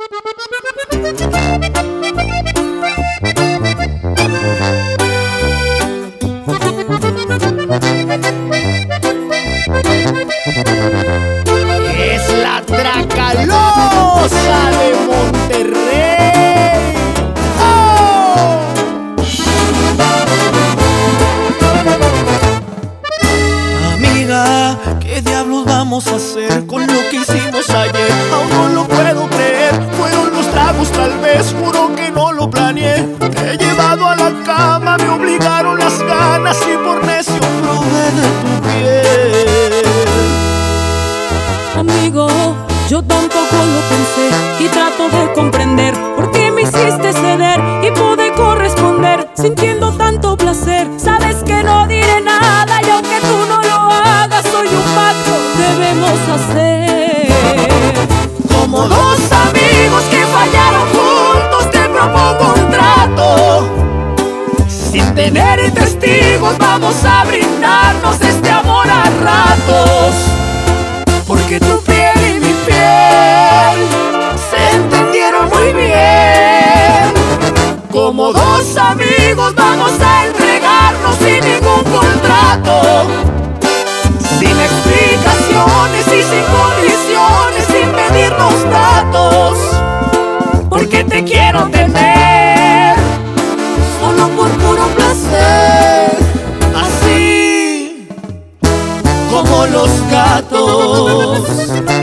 Es la Tracalosa de Monterrey. Amiga, ¿qué diablos vamos a hacer con lo que hicimos ayer? Aún no lo puedo yo tampoco lo pensé y trato de comprender por qué me hiciste ceder y pude corresponder sintiendo tanto placer. Sabes que no diré nada y aunque tú no lo hagas, soy un pacto debemos hacer. Como dos amigos que fallaron juntos, te propongo un trato. Sin tener testigos, vamos a brindarnos este amor a ratos. Como dos amigos, vamos a entregarnos sin ningún contrato. Sin explicaciones y sin condiciones, sin pedirnos datos. Porque te quiero tener, solo por puro placer. Así como los gatos.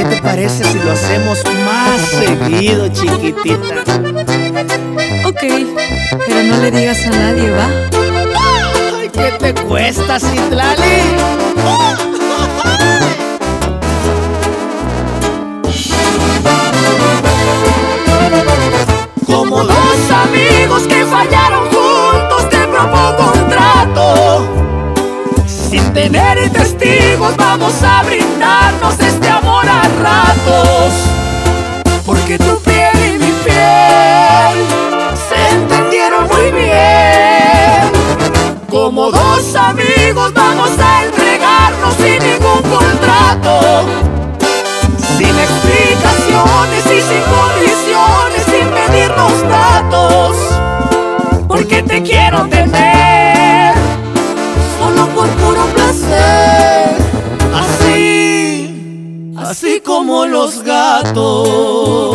Bueno, ¿y qué te parece si lo hacemos más seguido, chiquitita? Ok, pero no le digas a nadie, ¿va? Ay, ¿qué te cuesta, Citlali? Como dos amigos que fallaron juntos, te propongo un trato. Sin tener testigos, vamos a brindarnos vamos a entregarnos sin ningún contrato. Sin explicaciones y sin condiciones, sin pedirnos datos. Porque te quiero tener, solo por puro placer. Así, así como los gatos.